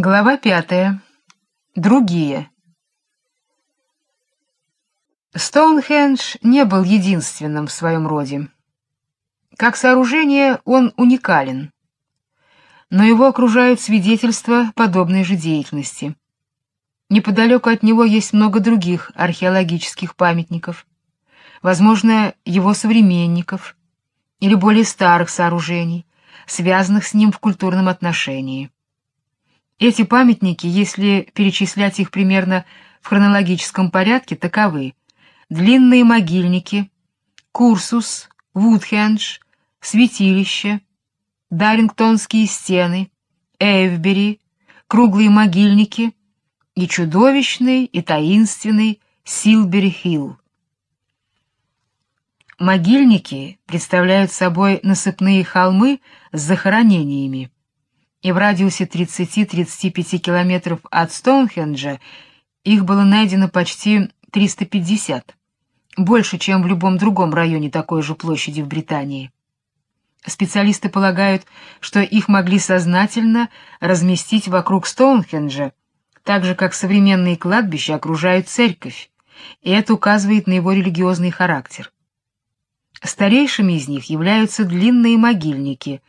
Глава пятая. Другие. Стоунхендж не был единственным в своем роде. Как сооружение он уникален, но его окружают свидетельства подобной же деятельности. Неподалеку от него есть много других археологических памятников, возможно, его современников или более старых сооружений, связанных с ним в культурном отношении. Эти памятники, если перечислять их примерно в хронологическом порядке, таковы: длинные могильники, Курсус, Вудхендж, святилище, Дарингтонские стены, Эйвбери, круглые могильники и чудовищный и таинственный Силбери-Хилл. Могильники представляют собой насыпные холмы с захоронениями, и в радиусе 30-35 километров от Стоунхенджа их было найдено почти 350, больше, чем в любом другом районе такой же площади в Британии. Специалисты полагают, что их могли сознательно разместить вокруг Стоунхенджа, так же, как современные кладбища окружают церковь, и это указывает на его религиозный характер. Старейшими из них являются длинные могильники,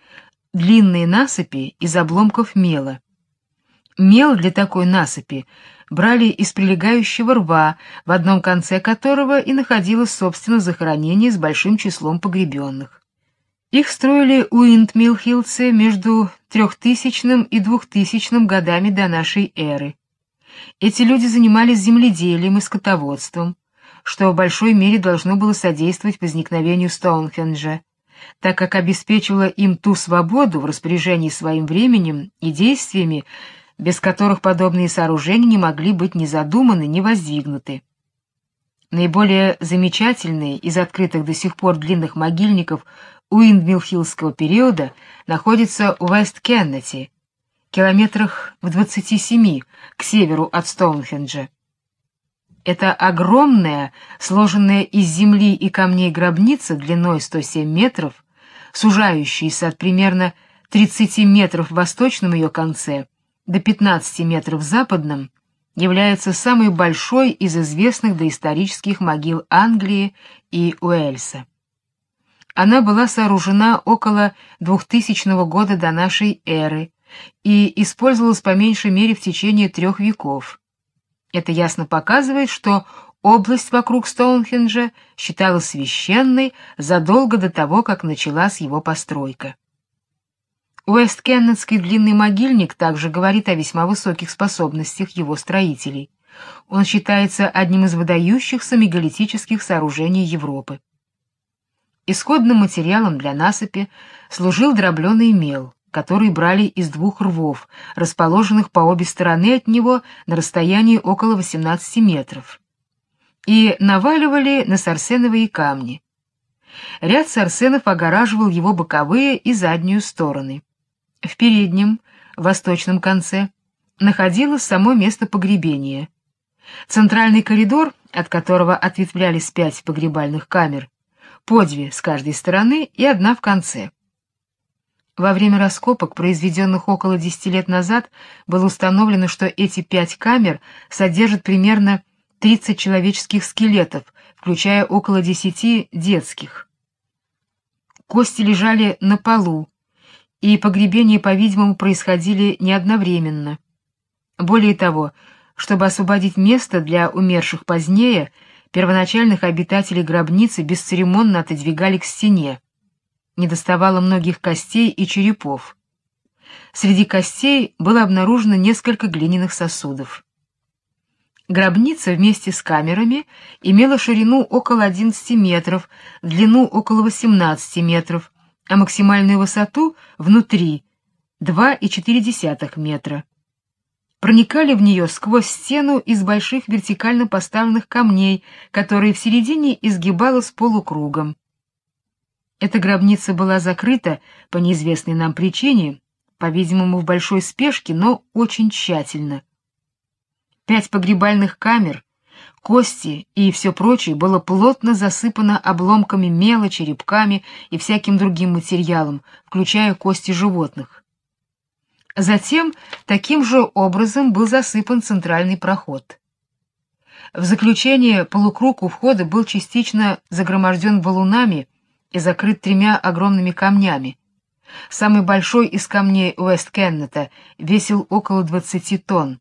длинные насыпи из обломков мела. Мел для такой насыпи брали из прилегающего рва, в одном конце которого и находилось, собственно, захоронение с большим числом погребенных. Их строили Уиндмилхилцы между 3000 и 2000 годами до нашей эры. Эти люди занимались земледелием и скотоводством, что в большой мере должно было содействовать возникновению Стоунхенджа, так как обеспечивало им ту свободу в распоряжении своим временем и действиями, без которых подобные сооружения не могли быть ни задуманы, ни воздвигнуты. Наиболее замечательные из открытых до сих пор длинных могильников Уиндмилхиллского периода находятся в Вест-Кеннети, километрах в 27 к северу от Стоунхенджа. Это огромная, сложенная из земли и камней гробница длиной 107 метров, сужающаяся от примерно 30 метров в восточном ее конце до 15 метров в западном, является самой большой из известных доисторических могил Англии и Уэльса. Она была сооружена около 2000 года до нашей эры и использовалась по меньшей мере в течение трех веков. Это ясно показывает, что область вокруг Стоунхенджа считалась священной задолго до того, как началась его постройка. Уэст-Кеннетский длинный могильник также говорит о весьма высоких способностях его строителей. Он считается одним из выдающихся мегалитических сооружений Европы. Исходным материалом для насыпи служил дробленый мел который брали из двух рвов, расположенных по обе стороны от него на расстоянии около 18 метров, и наваливали на сарсеновые камни. Ряд сарсенов огораживал его боковые и заднюю стороны. В переднем, восточном конце, находилось само место погребения. Центральный коридор, от которого ответвлялись пять погребальных камер, по две с каждой стороны и одна в конце. Во время раскопок, произведенных около 10 лет назад, было установлено, что эти пять камер содержат примерно 30 человеческих скелетов, включая около 10 детских. Кости лежали на полу, и погребения, по-видимому, происходили не одновременно. Более того, чтобы освободить место для умерших позднее, первоначальных обитателей гробницы бесцеремонно отодвигали к стене недоставало многих костей и черепов. Среди костей было обнаружено несколько глиняных сосудов. Гробница вместе с камерами имела ширину около 11 метров, длину около 18 метров, а максимальную высоту внутри 2,4 метра. Проникали в нее сквозь стену из больших вертикально поставленных камней, которые в середине изгибалась полукругом. Эта гробница была закрыта по неизвестной нам причине, по-видимому, в большой спешке, но очень тщательно. Пять погребальных камер, кости и все прочее было плотно засыпано обломками мела, черепками и всяким другим материалом, включая кости животных. Затем таким же образом был засыпан центральный проход. В заключение полукруг у входа был частично загроможден валунами и закрыт тремя огромными камнями. Самый большой из камней Уэст-Кеннета весил около 20 тонн.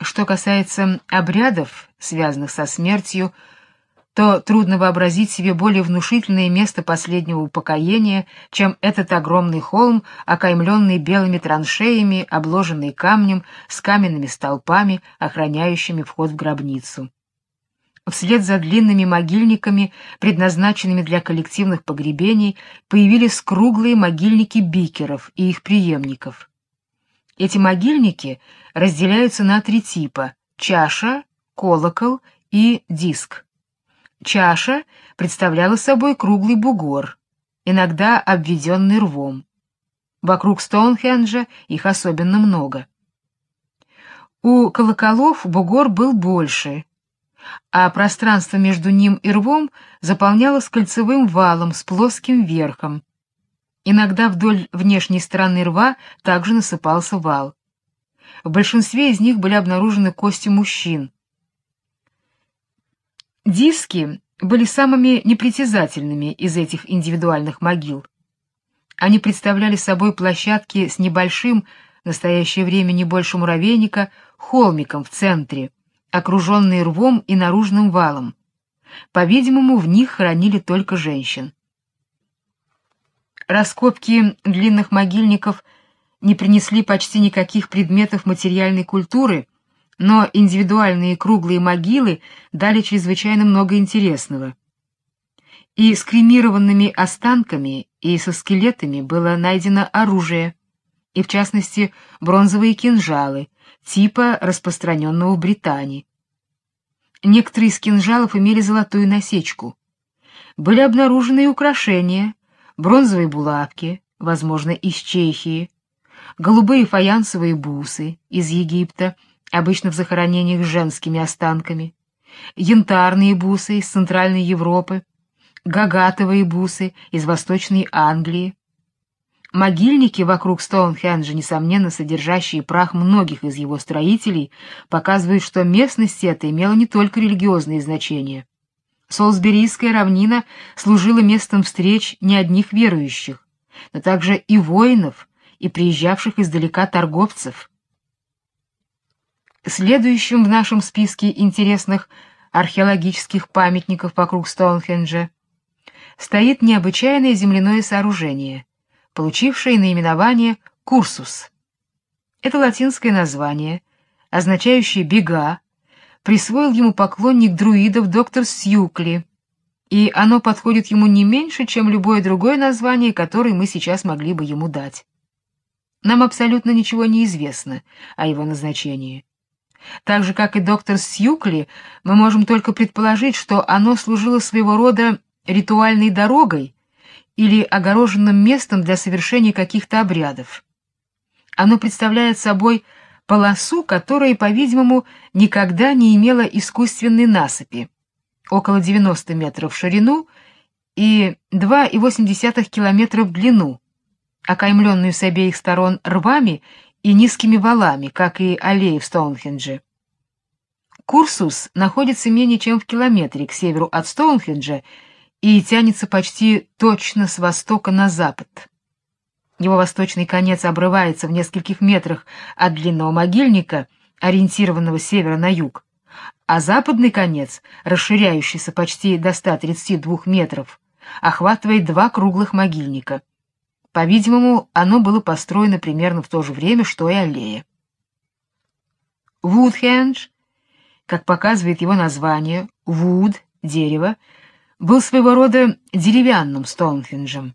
Что касается обрядов, связанных со смертью, то трудно вообразить себе более внушительное место последнего упокоения, чем этот огромный холм, окаймленный белыми траншеями, обложенный камнем, с каменными столпами, охраняющими вход в гробницу. Вслед за длинными могильниками, предназначенными для коллективных погребений, появились круглые могильники бикеров и их преемников. Эти могильники разделяются на три типа — чаша, колокол и диск. Чаша представляла собой круглый бугор, иногда обведенный рвом. Вокруг Стоунхенджа их особенно много. У колоколов бугор был больше, а пространство между ним и рвом заполнялось кольцевым валом с плоским верхом. Иногда вдоль внешней стороны рва также насыпался вал. В большинстве из них были обнаружены кости мужчин, Диски были самыми непритязательными из этих индивидуальных могил. Они представляли собой площадки с небольшим, в настоящее время не больше муравейника, холмиком в центре, окруженные рвом и наружным валом. По-видимому, в них хоронили только женщин. Раскопки длинных могильников не принесли почти никаких предметов материальной культуры, но индивидуальные круглые могилы дали чрезвычайно много интересного. И с кремированными останками, и со скелетами было найдено оружие, и в частности бронзовые кинжалы, типа распространенного в Британии. Некоторые из кинжалов имели золотую насечку. Были обнаружены и украшения, бронзовые булавки, возможно, из Чехии, голубые фаянсовые бусы из Египта — обычно в захоронениях с женскими останками, янтарные бусы из Центральной Европы, гагатовые бусы из Восточной Англии. Могильники вокруг Стоунхенджа, несомненно содержащие прах многих из его строителей, показывают, что местность эта имела не только религиозные значения. Солсберийская равнина служила местом встреч не одних верующих, но также и воинов, и приезжавших издалека торговцев. Следующим в нашем списке интересных археологических памятников вокруг Стоунхенджа стоит необычайное земляное сооружение, получившее наименование Курсус. Это латинское название, означающее «бега», присвоил ему поклонник друидов доктор Сьюкли, и оно подходит ему не меньше, чем любое другое название, которое мы сейчас могли бы ему дать. Нам абсолютно ничего не известно о его назначении. Так же, как и доктор Сьюкли, мы можем только предположить, что оно служило своего рода ритуальной дорогой или огороженным местом для совершения каких-то обрядов. Оно представляет собой полосу, которая, по-видимому, никогда не имела искусственной насыпи, около 90 метров в ширину и 2,8 километра в длину, окаймленную с обеих сторон рвами и низкими валами, как и аллеи в Стоунхендже. Курсус находится менее чем в километре к северу от Стоунхенджа и тянется почти точно с востока на запад. Его восточный конец обрывается в нескольких метрах от длинного могильника, ориентированного с севера на юг, а западный конец, расширяющийся почти до 132 метров, охватывает два круглых могильника — по-видимому, оно было построено примерно в то же время, что и аллея. Вудхендж, как показывает его название, Вуд, дерево, был своего рода деревянным Стоунхенджем.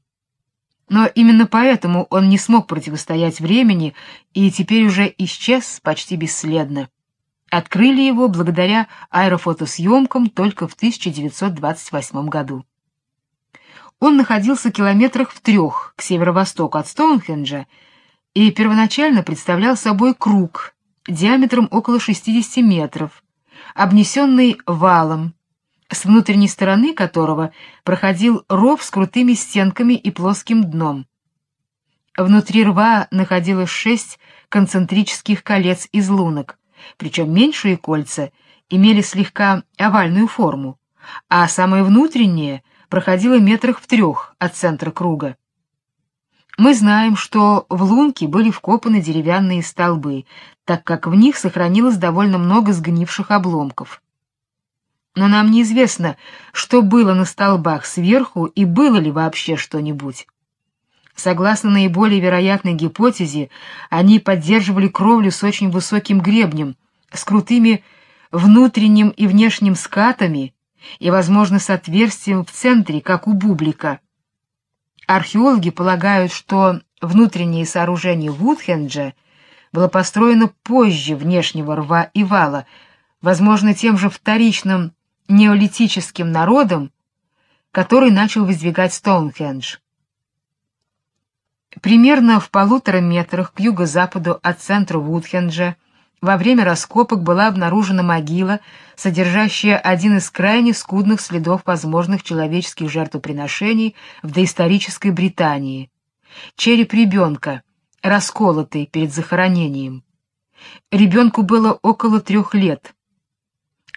Но именно поэтому он не смог противостоять времени и теперь уже исчез почти бесследно. Открыли его благодаря аэрофотосъемкам только в 1928 году. Он находился километрах в трех к северо-востоку от Стоунхенджа и первоначально представлял собой круг диаметром около 60 метров, обнесенный валом, с внутренней стороны которого проходил ров с крутыми стенками и плоским дном. Внутри рва находилось шесть концентрических колец из лунок, причем меньшие кольца имели слегка овальную форму, а самое внутреннее проходило метрах в трех от центра круга. Мы знаем, что в лунки были вкопаны деревянные столбы, так как в них сохранилось довольно много сгнивших обломков. Но нам неизвестно, что было на столбах сверху и было ли вообще что-нибудь. Согласно наиболее вероятной гипотезе, они поддерживали кровлю с очень высоким гребнем, с крутыми внутренним и внешним скатами и, возможно, с отверстием в центре, как у бублика. Археологи полагают, что внутреннее сооружение Вудхенджа было построено позже внешнего рва и вала, возможно, тем же вторичным неолитическим народом, который начал воздвигать Стоунхендж. Примерно в полутора метрах к юго-западу от центра Вудхенджа во время раскопок была обнаружена могила, содержащая один из крайне скудных следов возможных человеческих жертвоприношений в доисторической Британии. Череп ребенка, расколотый перед захоронением. Ребенку было около трех лет.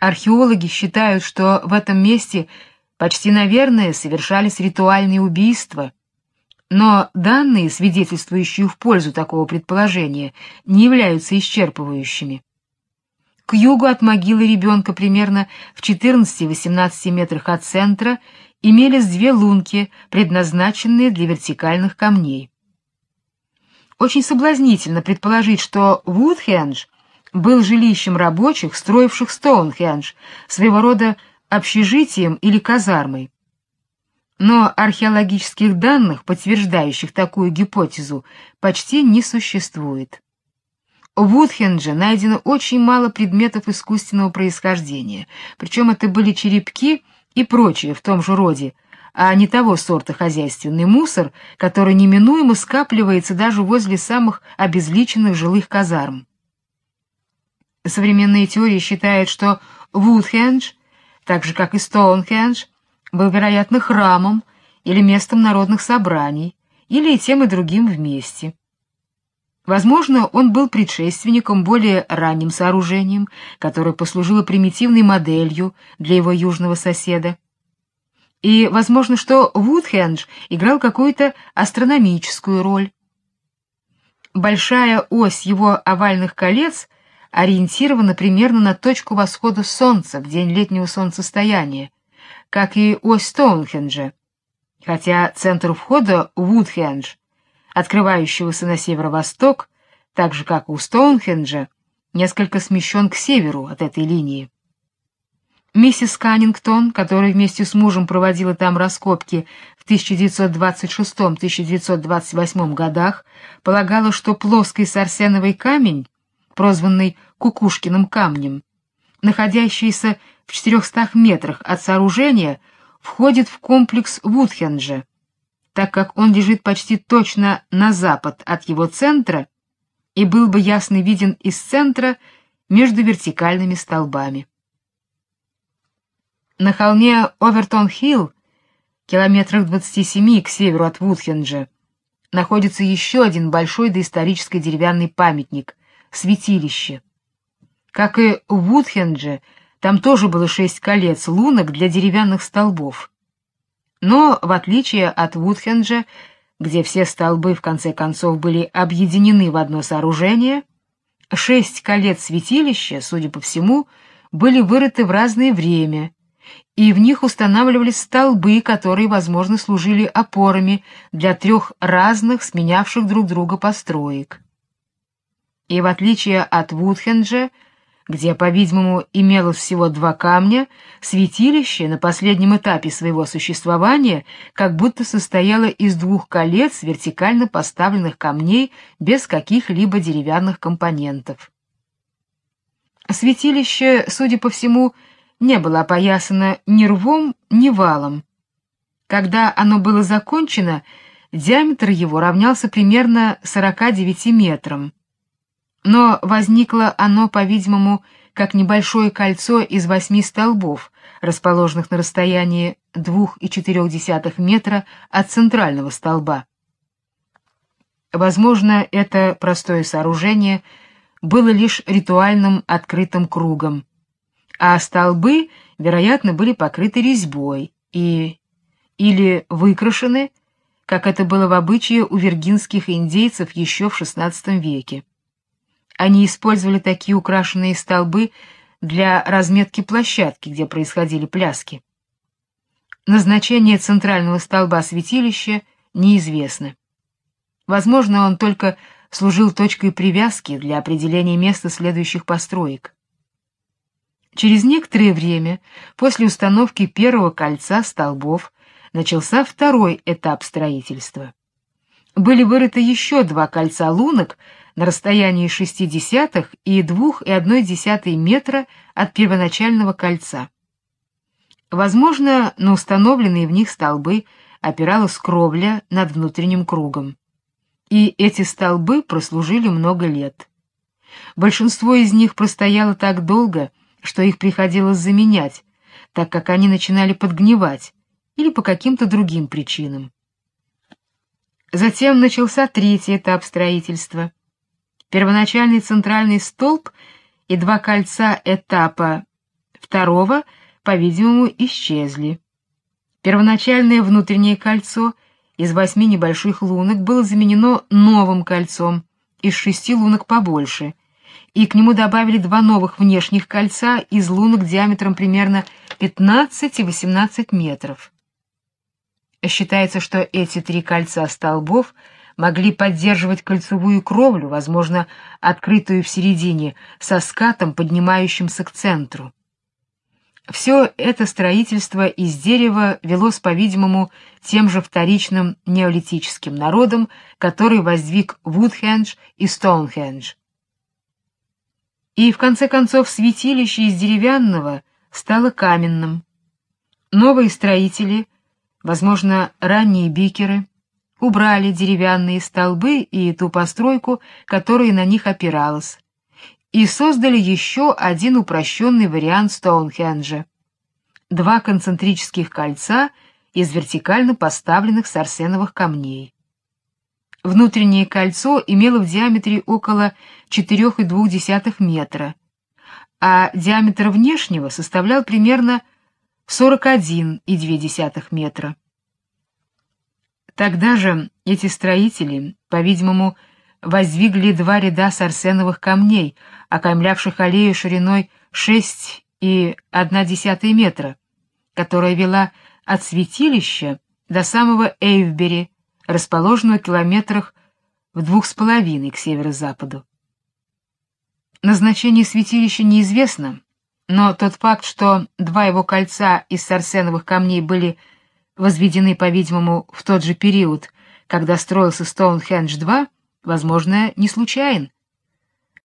Археологи считают, что в этом месте почти, наверное, совершались ритуальные убийства — но данные, свидетельствующие в пользу такого предположения, не являются исчерпывающими. К югу от могилы ребенка примерно в 14-18 метрах от центра имелись две лунки, предназначенные для вертикальных камней. Очень соблазнительно предположить, что Вудхендж был жилищем рабочих, строивших Стоунхендж, своего рода общежитием или казармой но археологических данных, подтверждающих такую гипотезу, почти не существует. В Удхендже найдено очень мало предметов искусственного происхождения, причем это были черепки и прочее в том же роде, а не того сорта хозяйственный мусор, который неминуемо скапливается даже возле самых обезличенных жилых казарм. Современные теории считают, что Вудхендж, так же как и Стоунхендж, был, вероятно, храмом или местом народных собраний, или и тем и другим вместе. Возможно, он был предшественником более ранним сооружением, которое послужило примитивной моделью для его южного соседа. И возможно, что Вудхендж играл какую-то астрономическую роль. Большая ось его овальных колец ориентирована примерно на точку восхода солнца в день летнего солнцестояния, как и ось Стоунхенджа, хотя центр входа Вудхендж, открывающегося на северо-восток, так же как у Стоунхенджа, несколько смещен к северу от этой линии. Миссис Каннингтон, которая вместе с мужем проводила там раскопки в 1926-1928 годах, полагала, что плоский сарсеновый камень, прозванный Кукушкиным камнем, находящийся в 400 метрах от сооружения, входит в комплекс Вудхенджа, так как он лежит почти точно на запад от его центра и был бы ясно виден из центра между вертикальными столбами. На холме Овертон-Хилл, километрах 27 к северу от Вудхенджа, находится еще один большой доисторический деревянный памятник — святилище. Как и в Вудхендже, там тоже было шесть колец лунок для деревянных столбов. Но, в отличие от Вудхенджа, где все столбы в конце концов были объединены в одно сооружение, шесть колец святилища, судя по всему, были вырыты в разное время, и в них устанавливались столбы, которые, возможно, служили опорами для трех разных, сменявших друг друга построек. И в отличие от Вудхенджа, где, по-видимому, имелось всего два камня, святилище на последнем этапе своего существования как будто состояло из двух колец вертикально поставленных камней без каких-либо деревянных компонентов. Святилище, судя по всему, не было опоясано ни рвом, ни валом. Когда оно было закончено, диаметр его равнялся примерно 49 метрам но возникло оно, по-видимому, как небольшое кольцо из восьми столбов, расположенных на расстоянии 2,4 метра от центрального столба. Возможно, это простое сооружение было лишь ритуальным открытым кругом, а столбы, вероятно, были покрыты резьбой и или выкрашены, как это было в обычае у виргинских индейцев еще в XVI веке. Они использовали такие украшенные столбы для разметки площадки, где происходили пляски. Назначение центрального столба святилища неизвестно. Возможно, он только служил точкой привязки для определения места следующих построек. Через некоторое время, после установки первого кольца столбов, начался второй этап строительства. Были вырыты еще два кольца лунок на расстоянии 0,6 и 2,1 метра от первоначального кольца. Возможно, на установленные в них столбы опиралась кровля над внутренним кругом и эти столбы прослужили много лет. Большинство из них простояло так долго, что их приходилось заменять, так как они начинали подгнивать или по каким-то другим причинам. Затем начался третий этап строительства. Первоначальный центральный столб и два кольца этапа второго, по-видимому, исчезли. Первоначальное внутреннее кольцо из восьми небольших лунок было заменено новым кольцом из шести лунок побольше, и к нему добавили два новых внешних кольца из лунок диаметром примерно 15 и 18 метров. Считается, что эти три кольца столбов могли поддерживать кольцевую кровлю, возможно, открытую в середине, со скатом, поднимающимся к центру. Все это строительство из дерева велось, по-видимому, тем же вторичным неолитическим народом, который воздвиг Вудхендж и Стоунхендж. И в конце концов святилище из деревянного стало каменным. Новые строители, возможно, ранние бикеры, убрали деревянные столбы и ту постройку, которая на них опиралась, и создали еще один упрощенный вариант Стоунхенджа. Два концентрических кольца из вертикально поставленных сарсеновых камней. Внутреннее кольцо имело в диаметре около 4,2 метра, а диаметр внешнего составлял примерно 41,2 метра. Тогда же эти строители, по-видимому, воздвигли два ряда сарсеновых камней, окаймлявших аллею шириной 6,1 метра, которая вела от святилища до самого Эйвбери, расположенного километрах в двух с половиной к северо-западу. Назначение святилища неизвестно, но тот факт, что два его кольца из сарсеновых камней были возведены, по-видимому, в тот же период, когда строился Стоунхендж-2, возможно, не случайен.